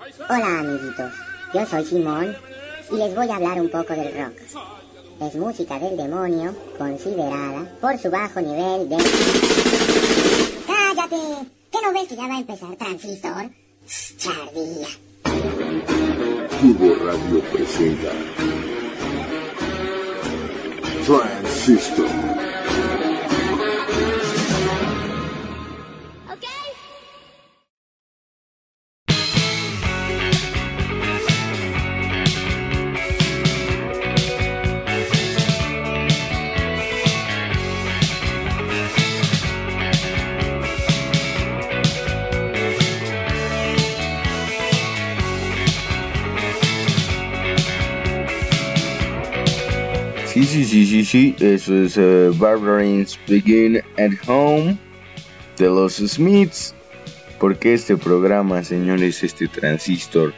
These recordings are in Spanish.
Hola amiguitos, yo soy Simón y les voy a hablar un poco del rock. Es música del demonio considerada por su bajo nivel de... ¡Cállate! ¿Qué no ves que ya va a empezar Transistor? Chardilla. Turbo Radio presenta Transistor. Sí, sí, sí, eso es uh, Barbarians Begin at Home de los Smiths. Porque este programa, señores, este transistor,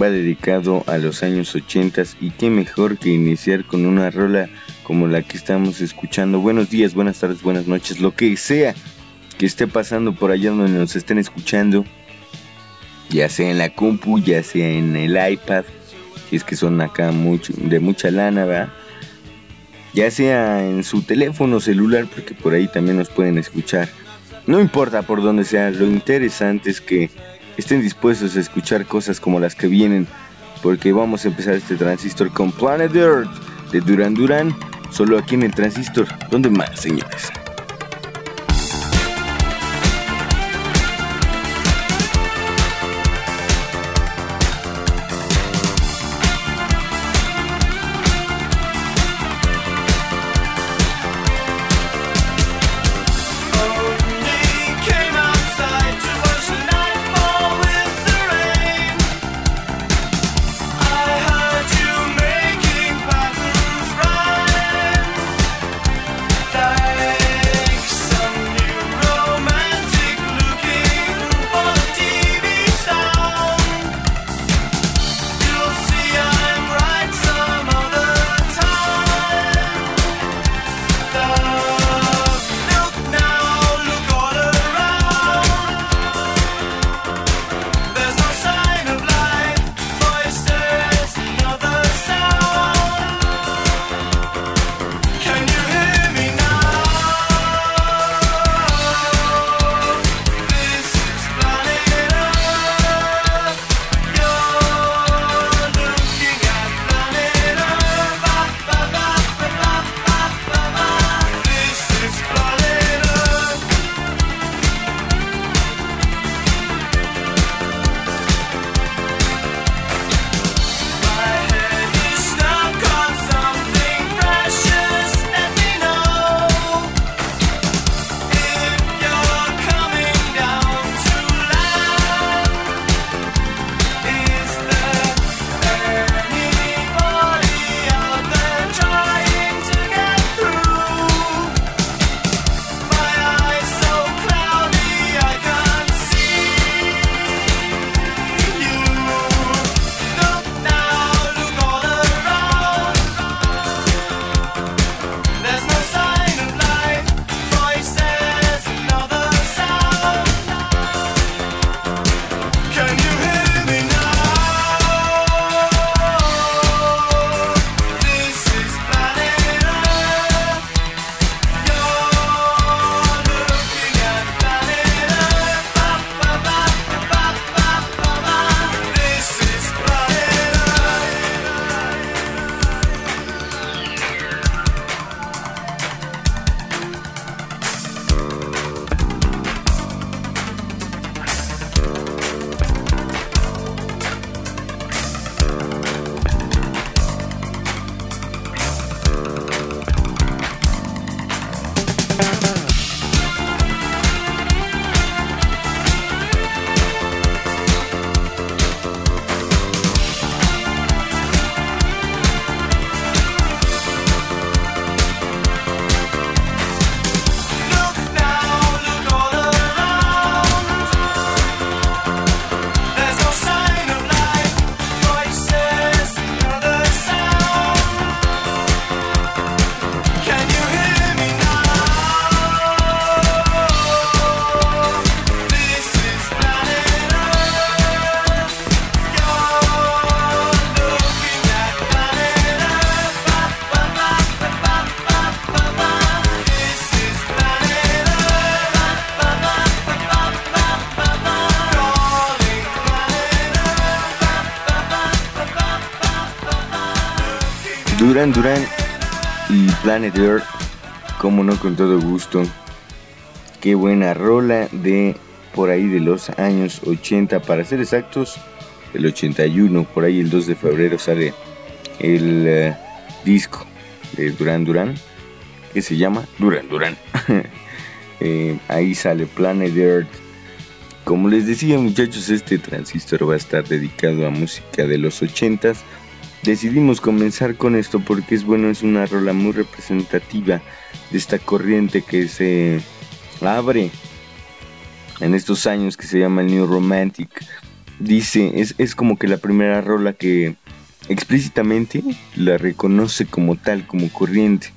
va dedicado a los años 80 y qué mejor que iniciar con una rola como la que estamos escuchando. Buenos días, buenas tardes, buenas noches, lo que sea que esté pasando por allá donde nos estén escuchando, ya sea en la compu, ya sea en el iPad, si es que son acá mucho, de mucha lana, ¿verdad? Ya sea en su teléfono celular, porque por ahí también nos pueden escuchar. No importa por dónde sea, lo interesante es que estén dispuestos a escuchar cosas como las que vienen, porque vamos a empezar este transistor con Planet Earth de Duran Duran, solo aquí en el transistor. ¿Dónde más, señores? Duran Duran y Planet Earth, como no con todo gusto. Qué buena rola de por ahí de los años 80, para ser exactos, el 81, por ahí el 2 de febrero sale el eh, disco de Duran Duran, que se llama Duran Duran. Eh, ahí sale Planet Earth. Como les decía muchachos, este transistor va a estar dedicado a música de los 80s. Decidimos comenzar con esto porque es bueno, es una rola muy representativa de esta corriente que se abre en estos años que se llama el New Romantic. Dice, es, es como que la primera rola que explícitamente la reconoce como tal, como corriente.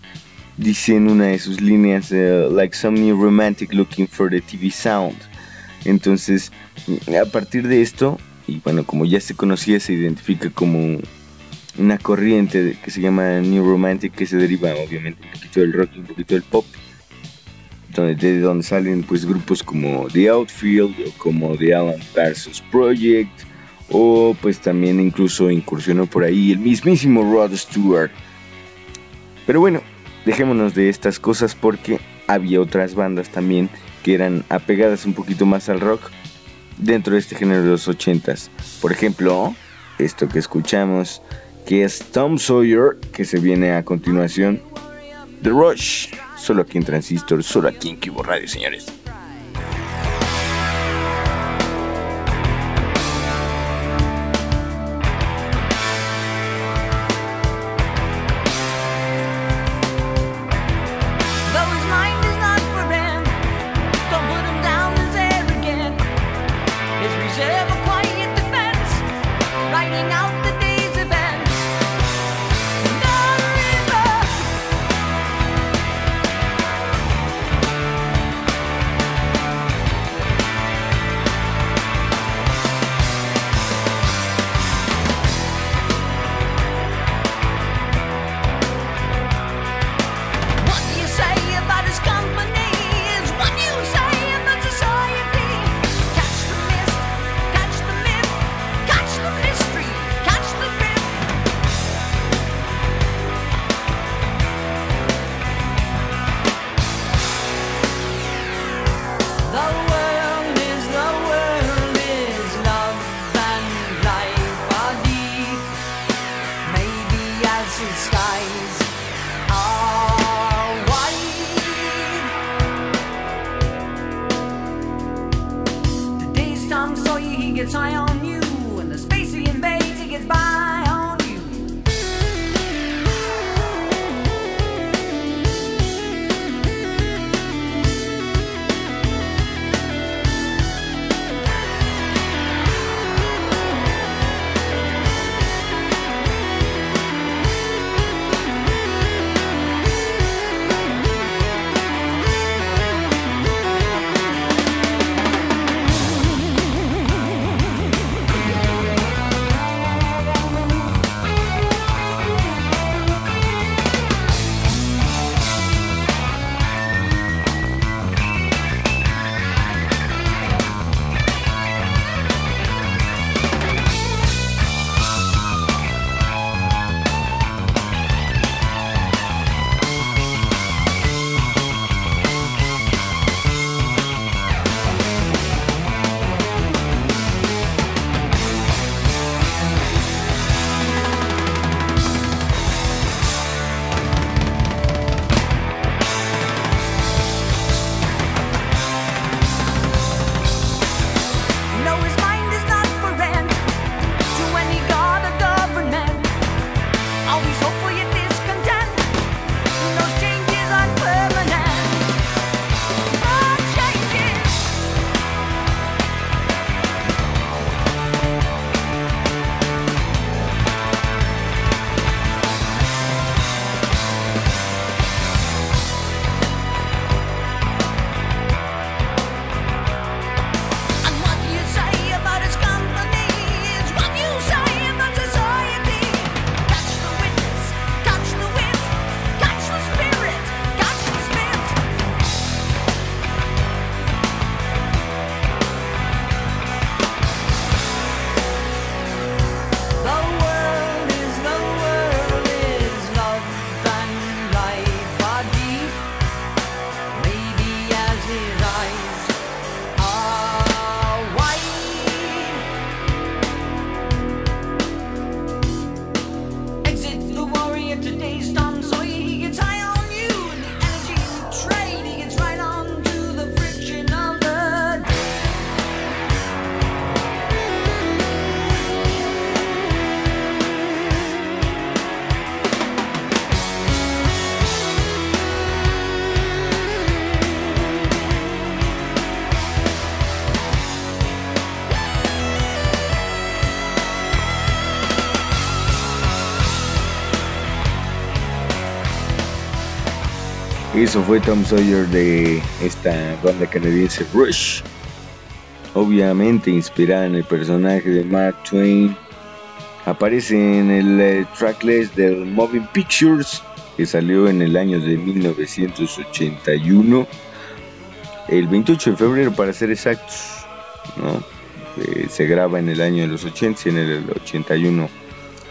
Dice en una de sus líneas, eh, like some new romantic looking for the TV sound. Entonces, a partir de esto, y bueno, como ya se conocía, se identifica como una corriente que se llama New Romantic, que se deriva obviamente un poquito del rock y un poquito del pop, donde, de donde salen pues grupos como The Outfield o como The Alan Parsons Project, o pues también incluso incursionó por ahí el mismísimo Rod Stewart. Pero bueno, dejémonos de estas cosas porque había otras bandas también que eran apegadas un poquito más al rock dentro de este género de los 80s. Por ejemplo, esto que escuchamos, que es Tom Sawyer, que se viene a continuación, The Rush, solo aquí en Transistor, solo aquí en Kibo Radio, señores. Eso fue Tom Sawyer de esta banda canadiense Rush. Obviamente inspirada en el personaje de Mark Twain. Aparece en el eh, tracklist del Moving Pictures que salió en el año de 1981. El 28 de febrero para ser exactos. ¿no? Eh, se graba en el año de los 80 y en el 81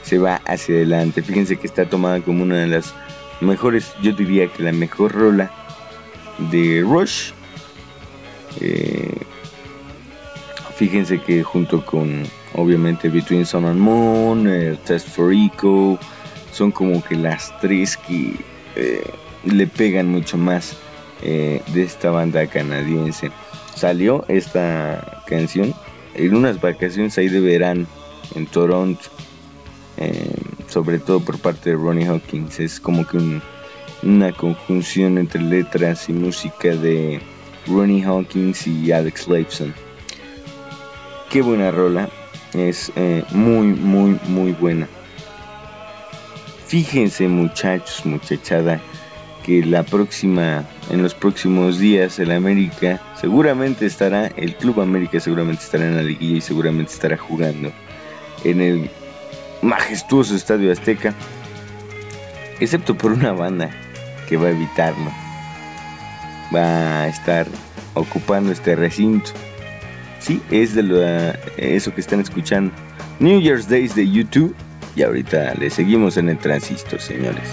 se va hacia adelante. Fíjense que está tomada como una de las mejores, yo diría que la mejor rola de Rush. Eh, fíjense que junto con, obviamente, Between Sun and Moon, eh, Test for Echo, son como que las tres que eh, le pegan mucho más de esta banda canadiense. Salió esta canción en unas vacaciones ahí de verano en Toronto. Sobre todo por parte de Ronnie Hawkins. Es como que un- una conjunción entre letras y música de Ronnie Hawkins y Alex Lifeson. Qué buena rola. Es eh, muy, muy, muy buena. Fíjense muchachos, muchachada, que la próxima, en los próximos días el América seguramente estará, el Club América seguramente estará en la liguilla y seguramente estará jugando en el majestuoso Estadio Azteca, excepto por una banda que va a evitarlo. Va a estar ocupando este recinto. Sí, es de lo, eso que están escuchando. New Year's Days de YouTube. Y ahorita le seguimos en el transistor, señores.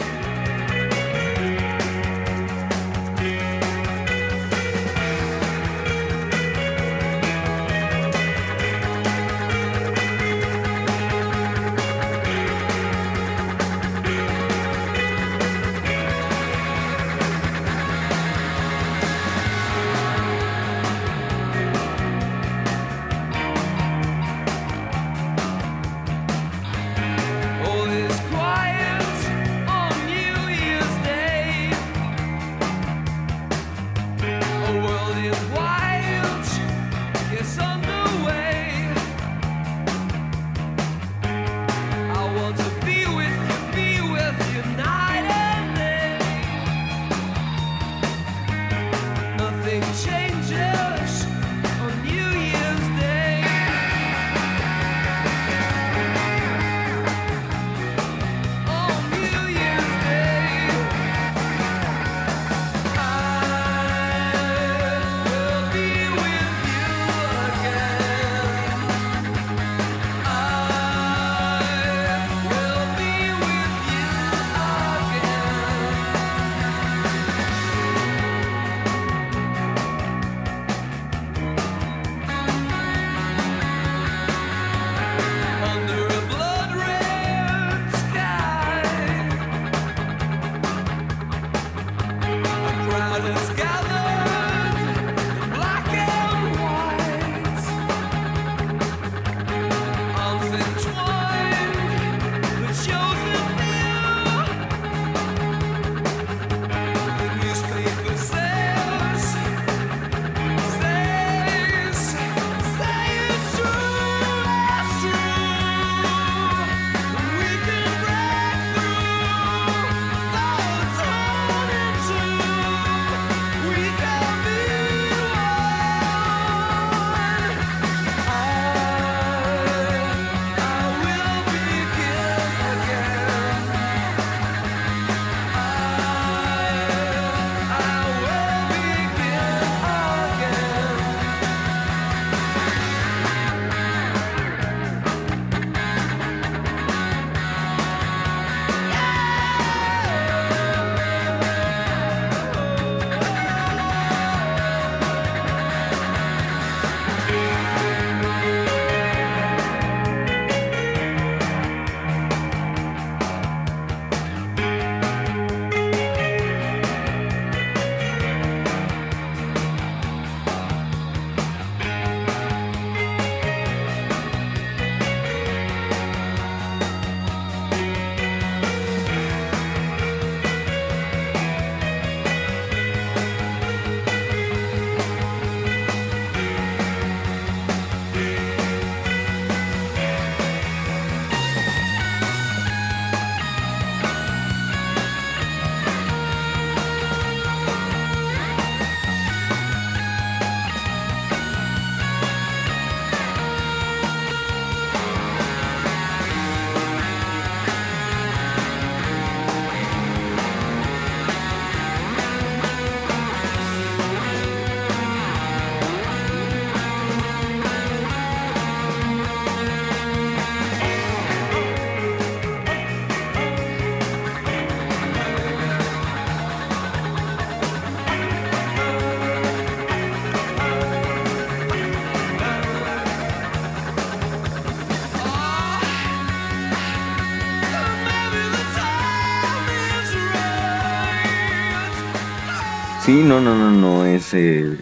Sí, no, no, no, no es eh,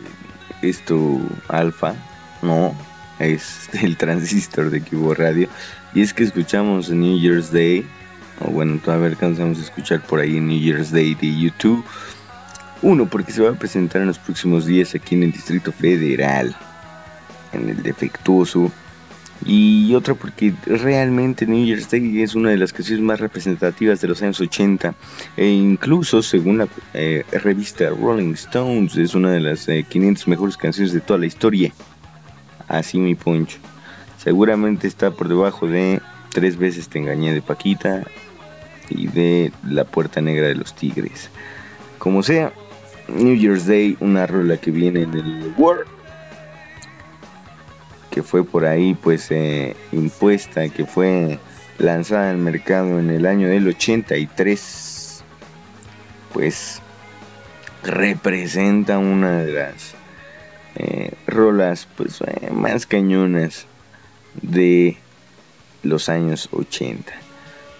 esto alfa, no, es el transistor de Cubo Radio. Y es que escuchamos New Year's Day, o bueno, todavía alcanzamos a escuchar por ahí New Year's Day de YouTube. Uno, porque se va a presentar en los próximos días aquí en el Distrito Federal, en el defectuoso. Y otra porque realmente New Year's Day es una de las canciones más representativas de los años 80 e incluso según la eh, revista Rolling Stones es una de las eh, 500 mejores canciones de toda la historia. Así mi poncho. Seguramente está por debajo de Tres veces te engañé de Paquita y de La Puerta Negra de los Tigres. Como sea, New Year's Day, una rola que viene en el Word que fue por ahí pues eh, impuesta, que fue lanzada al mercado en el año del 83, pues representa una de las eh, rolas pues eh, más cañonas de los años 80.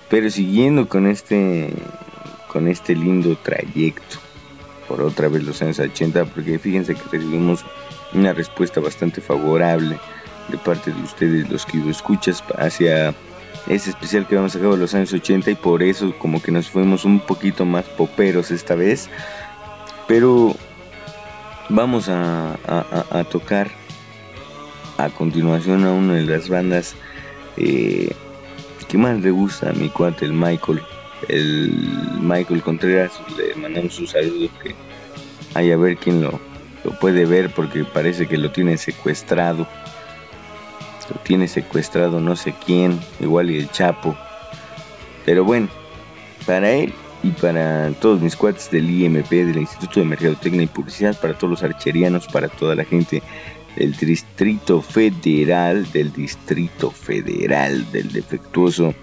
Pero siguiendo con este con este lindo trayecto por otra vez los años 80 porque fíjense que recibimos una respuesta bastante favorable de parte de ustedes, los que lo escuchas, hacia ese especial que vamos a cabo en los años 80 y por eso como que nos fuimos un poquito más poperos esta vez. Pero vamos a- a tocar a continuación a una de las bandas eh, que más le gusta a mi cuate, el Michael. El Michael Contreras, le mandamos un saludo que hay a ver quién lo, lo puede ver porque parece que lo tiene secuestrado. Tiene secuestrado no sé quién, igual y el Chapo. Pero bueno, para él y para todos mis cuates del IMP, del Instituto de Mercadotecnia y Publicidad, para todos los archerianos, para toda la gente del Distrito Federal, del Distrito Federal, del defectuoso,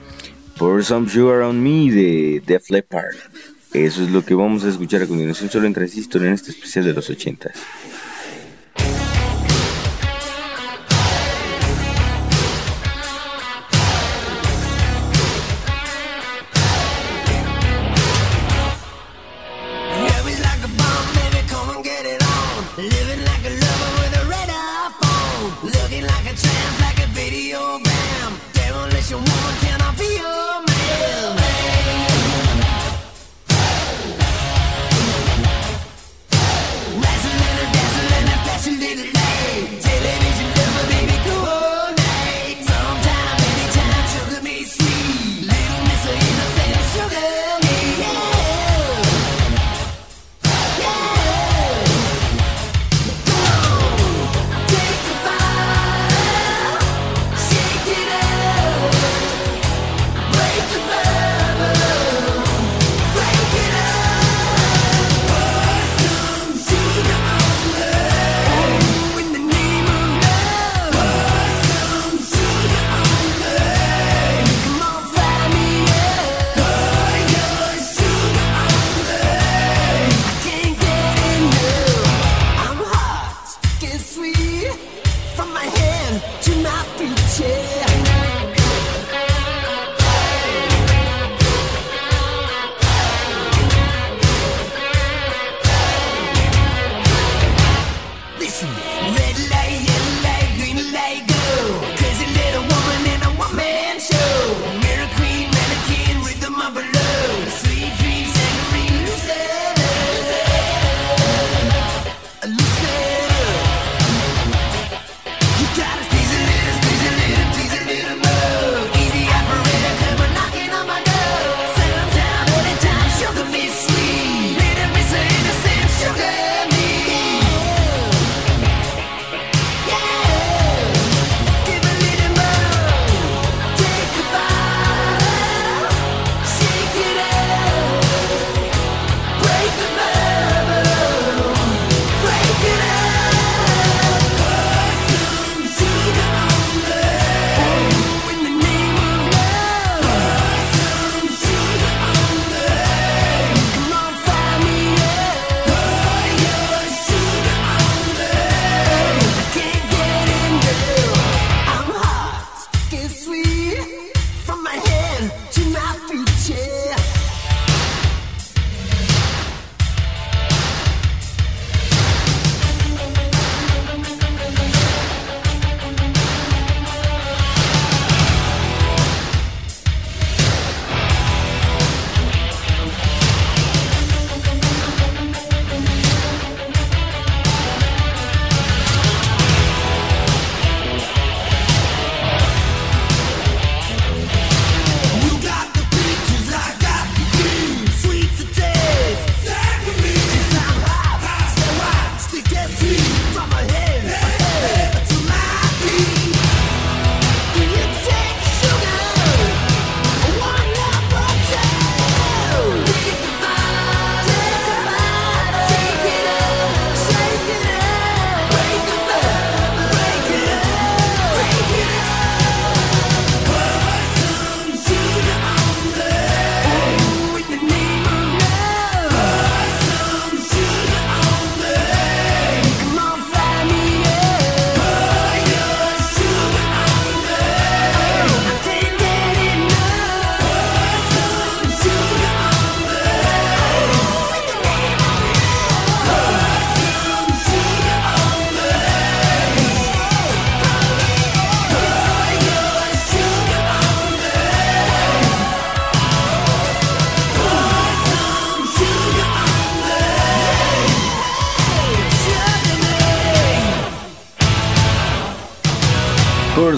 por Some Sugar on Me de Def Leppard. Eso es lo que vamos a escuchar a continuación solo en Transistor en este especial de los 80.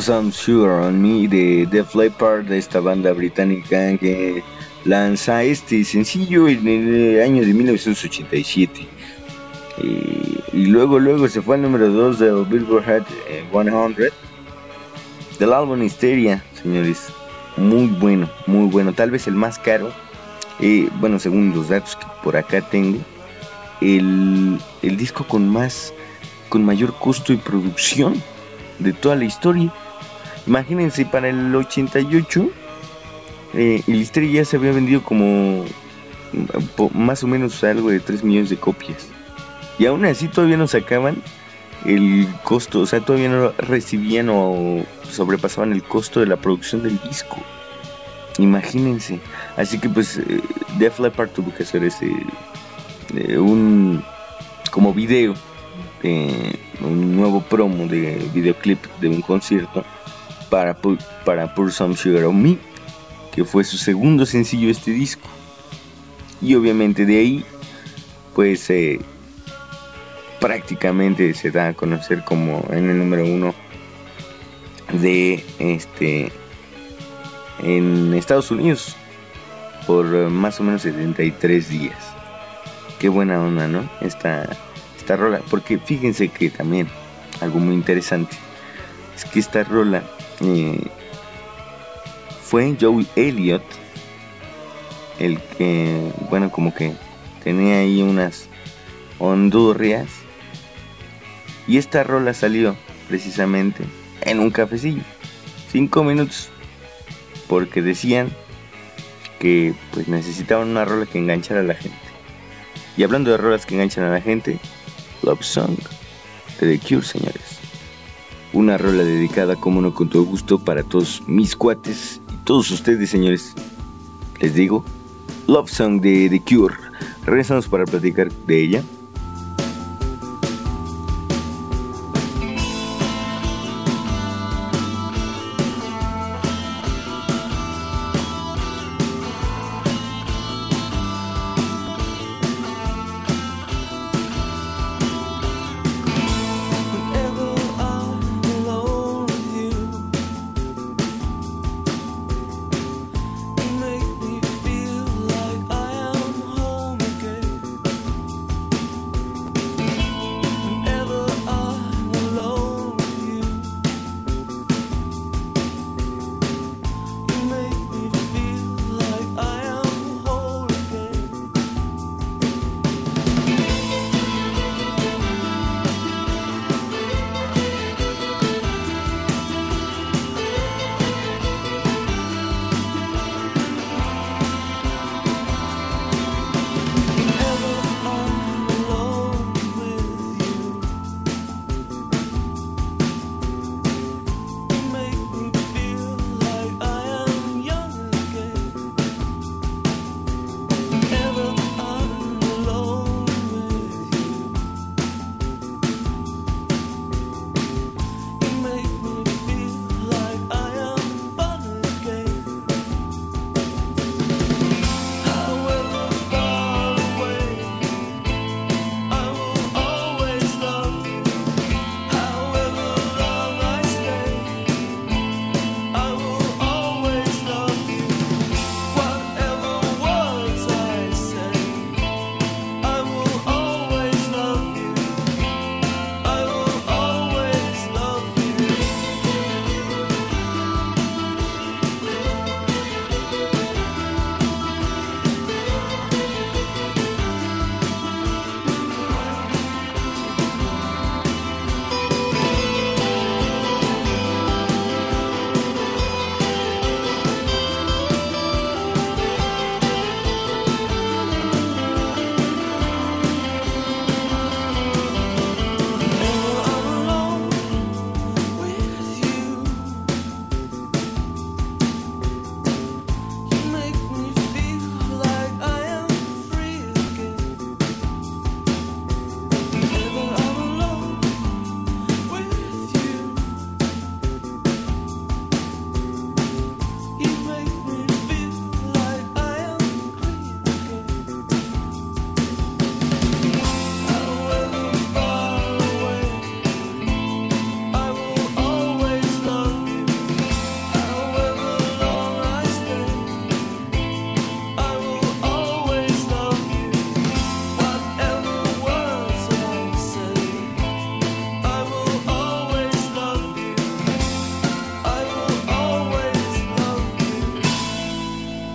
Some Sugar on Me de Def Leppard, de esta banda británica que lanza este sencillo en el año de 1987. Eh, y luego, luego se fue al número 2 del Billboard eh, 100 del álbum Hysteria, señores. Muy bueno, muy bueno. Tal vez el más caro. eh, bueno, según los datos que por acá tengo, el, el disco con más, con mayor costo y producción de toda la historia. Imagínense, para el 88, eh, el Hysteria ya se había vendido como mm, más o menos algo de 3 millones de copias. Y aún así todavía no sacaban el costo, o sea, todavía no recibían o sobrepasaban el costo de la producción del disco. Imagínense. Así que pues eh, Def Leppard tuvo que hacer ese eh, un como video eh, un nuevo promo de videoclip de un concierto para para Pour Some Sugar on Me, que fue su segundo sencillo este disco. Y obviamente de ahí pues eh, prácticamente se da a conocer como en el número uno de este en Estados Unidos por eh, más o menos 73 días. Qué buena onda, ¿no? Esta, esta rola. Porque fíjense que también algo muy interesante es que esta rola fue Joey Elliott el que, bueno, como que tenía ahí unas hondurrias. Y esta rola salió precisamente en un cafecillo. Cinco minutos. Porque decían que pues necesitaban una rola que enganchara a la gente. Y hablando de rolas que enganchan a la gente, Love Song de The Cure, señores. Una rola dedicada, como no, con todo gusto para todos mis cuates y todos ustedes, señores. Les digo, Love Song de The Cure. Regresamos para platicar de ella.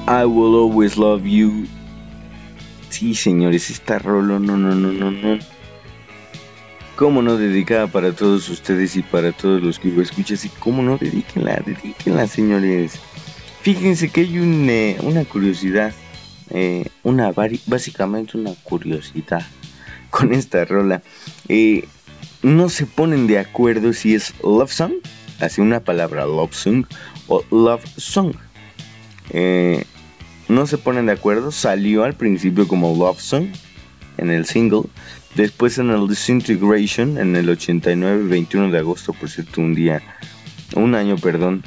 I Will Always Love You. Sí, señores, esta rolo, no, no, no, no, no. Cómo no dedicada para todos ustedes y para todos los que lo escuchan. Y cómo no, dedíquenla, dedíquenla, señores. Fíjense que hay un, eh, una curiosidad. eh, una básicamente una curiosidad con esta rola. Eh, no se ponen de acuerdo si es love song, así una palabra love song o love song. Eh, no se ponen de acuerdo. Salió al principio como love song en el single. Después en el Disintegration en el 89, 21 de agosto, por cierto, un día, un año, perdón,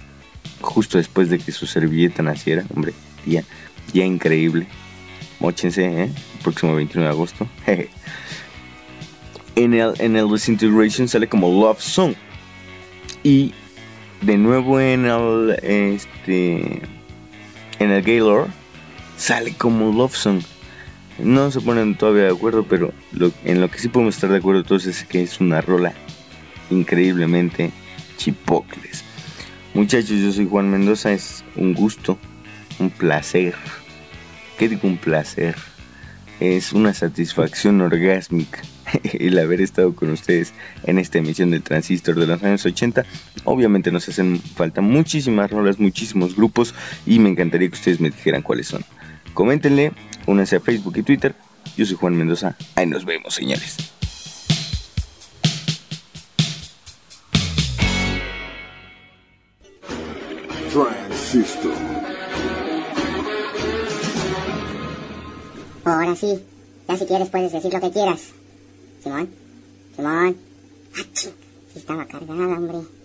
justo después de que su servilleta naciera, hombre, día, increíble. Móchense, ¿eh? El próximo 21 de agosto. en, el, en el Disintegration sale como Love Song. Y de nuevo en el, este, en el Gaylord sale como Love Song. No se ponen todavía de acuerdo, pero en lo que sí podemos estar de acuerdo todos es que es una rola increíblemente chipocles. Muchachos, yo soy Juan Mendoza, es un gusto, un placer. ¿Qué digo un placer? Es una satisfacción orgásmica el haber estado con ustedes en esta emisión del Transistor de los años 80. Obviamente nos hacen falta muchísimas rolas, muchísimos grupos y me encantaría que ustedes me dijeran cuáles son. Coméntenle, únanse a Facebook y Twitter. Yo soy Juan Mendoza. Ahí nos vemos, señores. Transistor. Ahora sí. Ya si quieres puedes decir lo que quieras. Simón. Simón. Ah, ching. Sí estaba cargada, hombre.